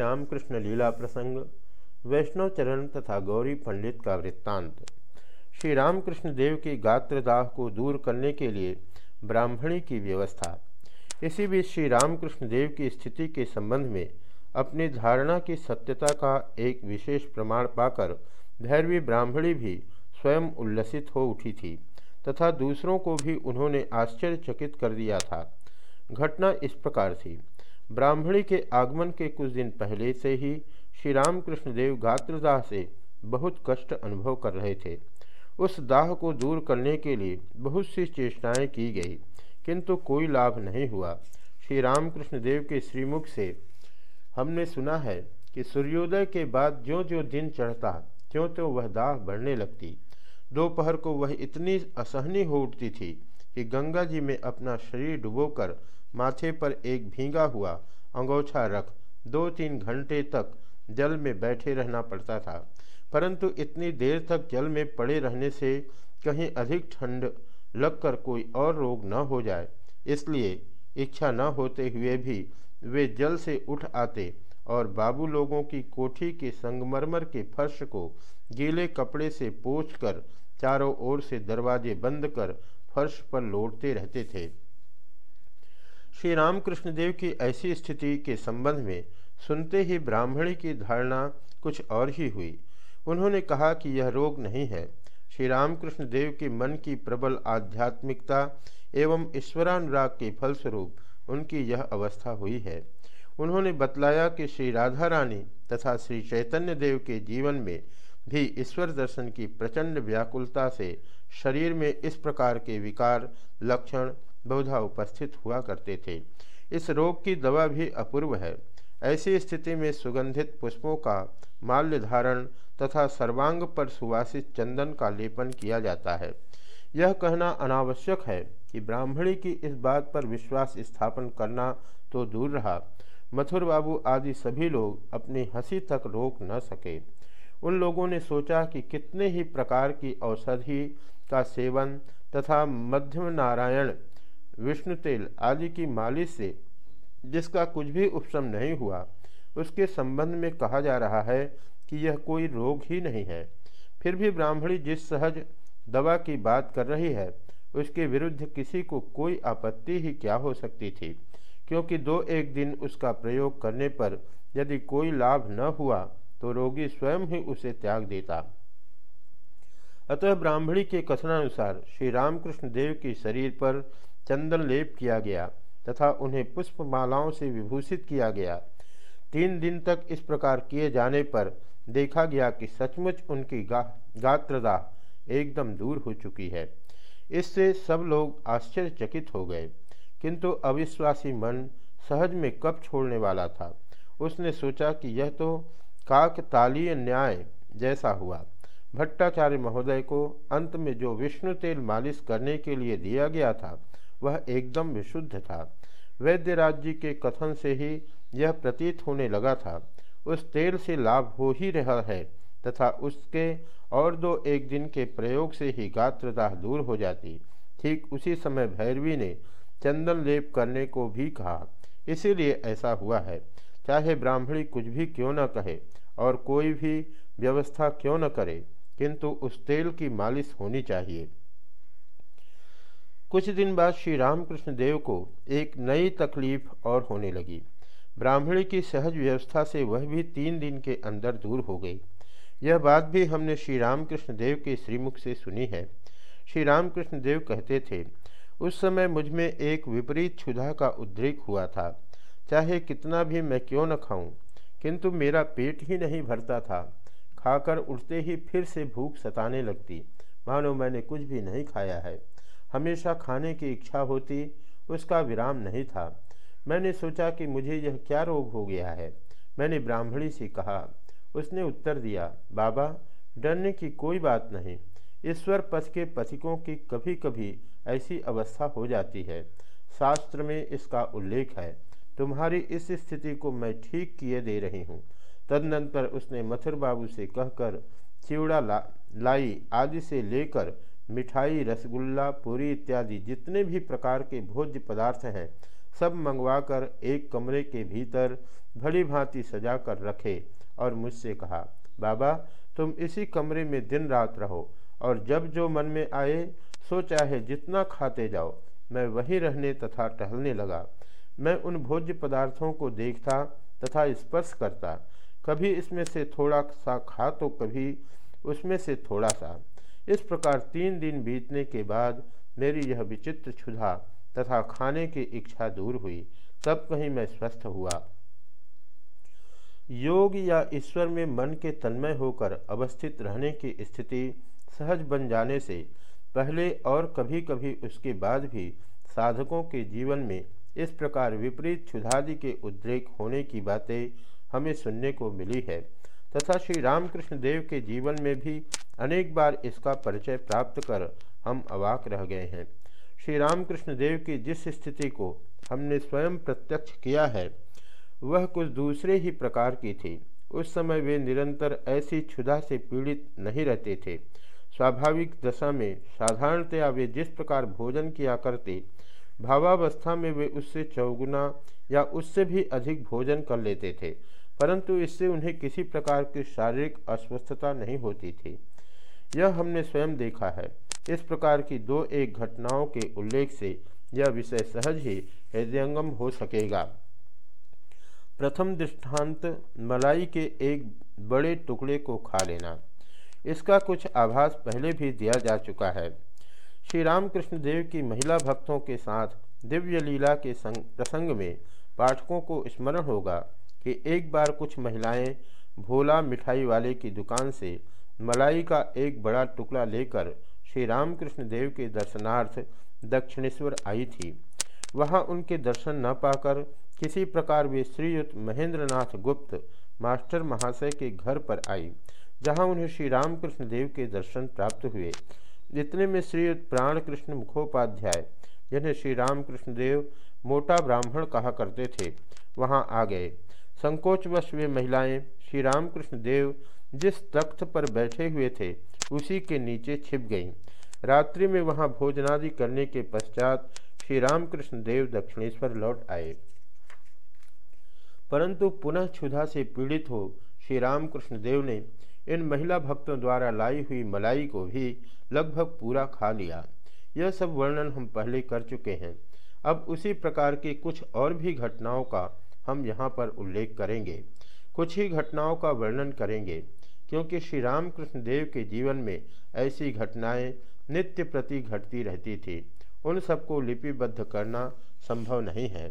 रामकृष्ण लीला प्रसंग, वैष्णव चरण तथा गौरी पंडित का वृत्तांत। श्री रामकृष्ण देव की गात्रदाह को दूर करने के लिए ब्राह्मणी की व्यवस्था। इसी बीच श्री रामकृष्ण देव की स्थिति के संबंध में अपनी धारणा की सत्यता का एक विशेष प्रमाण पाकर भैरवी ब्राह्मणी भी स्वयं उल्लसित हो उठी थी तथा दूसरों को भी उन्होंने आश्चर्यचकित कर दिया था। घटना इस प्रकार थी। ब्राह्मणी के आगमन के कुछ दिन पहले से ही श्री रामकृष्ण देव गात्रदाह से बहुत कष्ट अनुभव कर रहे थे। उस दाह को दूर करने के लिए बहुत सी चेष्टाएँ की गई, किंतु कोई लाभ नहीं हुआ। श्री रामकृष्ण देव के श्रीमुख से हमने सुना है कि सूर्योदय के बाद जो जो दिन चढ़ता त्यों त्यों वह दाह बढ़ने लगती। दोपहर को वह इतनी असहनी हो उठती थी कि गंगा जी में अपना शरीर डुबोकर माथे पर एक भींगा हुआ अंगोछा रख दो तीन घंटे तक जल में बैठे रहना पड़ता था। परंतु इतनी देर तक जल में पड़े रहने से कहीं अधिक ठंड लगकर कोई और रोग न हो जाए। इसलिए इच्छा न होते हुए भी वे जल से उठ आते और बाबू लोगों की कोठी के संगमरमर के फर्श को गीले कपड़े से पोछ कर चारों ओर से दरवाजे बंद कर फर्श पर लौटते रहते थे। श्री रामकृष्ण देव की ऐसी स्थिति के संबंध में सुनते ही ब्राह्मणी की धारणा कुछ और ही हुई। उन्होंने कहा कि यह रोग नहीं है। श्री रामकृष्ण देव के मन की प्रबल आध्यात्मिकता एवं ईश्वरानुराग के फलस्वरूप उनकी यह अवस्था हुई है। उन्होंने बतलाया कि श्री राधा रानी तथा श्री चैतन्य देव के जीवन में भी ईश्वर दर्शन की प्रचंड व्याकुलता से शरीर में इस प्रकार के विकार, लक्षण बहुधा उपस्थित हुआ करते थे। इस रोग की दवा भी अपूर्व है। ऐसी स्थिति में सुगंधित पुष्पों का माल्य धारण तथा सर्वांग पर सुवासित चंदन का लेपन किया जाता है। यह कहना अनावश्यक है कि ब्राह्मणी की इस बात पर विश्वास स्थापन करना तो दूर रहा। मथुर बाबू आदि सभी लोग अपनी हँसी तक रोक न सके। उन लोगों ने सोचा कि कितने ही प्रकार की औषधि का सेवन तथा मध्यम नारायण विष्णु तेल आदि की मालिश से, जिसका कुछ भी उपशम नहीं हुआ, उसके संबंध में कहा जा रहा है कि यह कोई रोग ही नहीं है। फिर भी ब्राह्मणी जिस सहज दवा की बात कर रही है, उसके विरुद्ध किसी को कोई आपत्ति ही क्या हो सकती थी? क्योंकि दो एक दिन उसका प्रयोग करने पर यदि कोई लाभ न हुआ तो रोगी स्वयं ही उसे त्याग देता। अतः ब्राह्मणी के कथनानुसार श्री रामकृष्ण देव के शरीर पर चंदन लेप किया गया तथा उन्हें पुष्पमालाओं से विभूषित किया गया। तीन दिन तक इस प्रकार किए जाने पर देखा गया कि सचमुच उनकी गा गात्रदाह एकदम दूर हो चुकी है। इससे सब लोग आश्चर्यचकित हो गए, किंतु अविश्वासी मन सहज में कब छोड़ने वाला था। उसने सोचा कि यह तो काकतालीय न्याय जैसा हुआ। भट्टाचार्य महोदय को अंत में जो विष्णु तेल मालिश करने के लिए दिया गया था वह एकदम विशुद्ध था। वैद्य राज्य के कथन से ही यह प्रतीत होने लगा था। उस तेल से लाभ हो ही रहा है तथा उसके और दो एक दिन के प्रयोग से ही गात्रदाह दूर हो जाती। ठीक उसी समय भैरवी ने चंदन लेप करने को भी कहा। इसीलिए ऐसा हुआ है। चाहे ब्राह्मणी कुछ भी क्यों न कहे और कोई भी व्यवस्था क्यों न करे, किंतु उस तेल की मालिश होनी चाहिए। कुछ दिन बाद श्री रामकृष्ण देव को एक नई तकलीफ़ और होने लगी। ब्राह्मणी की सहज व्यवस्था से वह भी तीन दिन के अंदर दूर हो गई। यह बात भी हमने श्री रामकृष्ण देव के श्रीमुख से सुनी है। श्री रामकृष्ण देव कहते थे, उस समय मुझमें एक विपरीत क्षुधा का उद्रेक हुआ था। चाहे कितना भी मैं क्यों न खाऊं, किंतु मेरा पेट ही नहीं भरता था। खाकर उठते ही फिर से भूख सताने लगती। मानो मैंने कुछ भी नहीं खाया है। हमेशा खाने की इच्छा होती, उसका विराम नहीं था। मैंने सोचा कि मुझे यह क्या रोग हो गया है। मैंने ब्राह्मणी से कहा, उसने उत्तर दिया, बाबा, डरने की कोई बात नहीं। ईश्वर पथ के पथिकों की कभी कभी ऐसी अवस्था हो जाती है। शास्त्र में इसका उल्लेख है, तुम्हारी इस स्थिति को मैं ठीक किए दे रही हूँ। तदनंतर उसने मथुर बाबू से कहकर, चिवड़ा ला, लाई आदि से लेकर मिठाई, रसगुल्ला, पूरी इत्यादि जितने भी प्रकार के भोज्य पदार्थ हैं, सब मंगवाकर एक कमरे के भीतर भली भांति सजा कर रखे और मुझसे कहा, बाबा, तुम इसी कमरे में दिन रात रहो और जब जो मन में आए, सो चाहे जितना खाते जाओ। मैं वहीं रहने तथा टहलने लगा। मैं उन भोज्य पदार्थों को देखता तथा स्पर्श करता। कभी इसमें से थोड़ा सा खा तो कभी उसमें से थोड़ा सा। इस प्रकार तीन दिन बीतने के बाद मेरी यह विचित्र क्षुधा तथा खाने की इच्छा दूर हुई। तब कहीं मैं स्वस्थ हुआ। योग या ईश्वर में मन के तन्मय होकर अवस्थित रहने की स्थिति सहज बन जाने से पहले और कभी कभी उसके बाद भी साधकों के जीवन में इस प्रकार विपरीत क्षुधादि के उद्रेक होने की बातें हमें सुनने को मिली है। तथा श्री रामकृष्ण देव के जीवन में भी अनेक बार इसका परिचय प्राप्त कर हम अवाक रह गए हैं। श्री रामकृष्ण देव की जिस स्थिति को हमने स्वयं प्रत्यक्ष किया है, वह कुछ दूसरे ही प्रकार की थी। उस समय वे निरंतर ऐसी क्षुधा से पीड़ित नहीं रहते थे। स्वाभाविक दशा में साधारणतया वे जिस प्रकार भोजन किया करते, भावावस्था में वे उससे चौगुना या उससे भी अधिक भोजन कर लेते थे। परंतु इससे उन्हें किसी प्रकार की शारीरिक अस्वस्थता नहीं होती थी। यह हमने स्वयं देखा है। इस प्रकार की दो एक घटनाओं के उल्लेख से यह विषय सहज ही हृदयंगम हो सकेगा। प्रथम दृष्टांत, मलाई के एक बड़े टुकड़े को खा लेना। इसका कुछ आभास पहले भी दिया जा चुका है। श्री रामकृष्ण देव की महिला भक्तों के साथ दिव्य लीला के प्रसंग में पाठकों को स्मरण होगा। कि एक बार कुछ महिलाएँ भोला मिठाई वाले की दुकान से मलाई का एक बड़ा टुकड़ा लेकर श्री रामकृष्ण देव के दर्शनार्थ दक्षिणेश्वर आई थी। वहाँ उनके दर्शन न पाकर किसी प्रकार वे श्रीयुक्त महेंद्रनाथ गुप्त मास्टर महाशय के घर पर आई, जहाँ उन्हें श्री रामकृष्ण देव के दर्शन प्राप्त हुए। इतने में श्रीयुक्त प्राणकृष्ण मुखोपाध्याय, जिन्हें श्री रामकृष्ण देव मोटा ब्राह्मण कहा करते थे, वहाँ आ गए। संकोचवश वे महिलाएँ श्री रामकृष्ण देव जिस तख्त पर बैठे हुए थे, उसी के नीचे छिप गईं। रात्रि में वहाँ भोजनादि करने के पश्चात श्री रामकृष्ण देव दक्षिणेश्वर लौट आए। परंतु पुनः क्षुधा से पीड़ित हो श्री रामकृष्ण देव ने इन महिला भक्तों द्वारा लाई हुई मलाई को भी लगभग पूरा खा लिया। यह सब वर्णन हम पहले कर चुके हैं। अब उसी प्रकार की कुछ और भी घटनाओं का हम यहाँ पर उल्लेख करेंगे। कुछ ही घटनाओं का वर्णन करेंगे, क्योंकि श्री रामकृष्ण देव के जीवन में ऐसी घटनाएँ नित्य प्रति घटती रहती थी। उन सबको लिपिबद्ध करना संभव नहीं है।